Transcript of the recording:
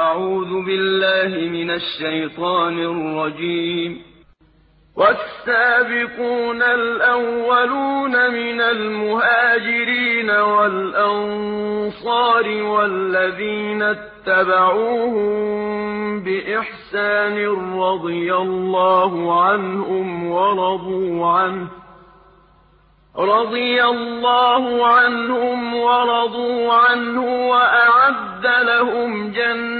أعوذ بالله من الشيطان الرجيم. والسابقون الأولون من المهاجرين والأنصار والذين اتبعوهم بإحسان رضي الله عنهم ورضوا عنه رضي الله عنهم ورضوا عنه وأعد لهم جنات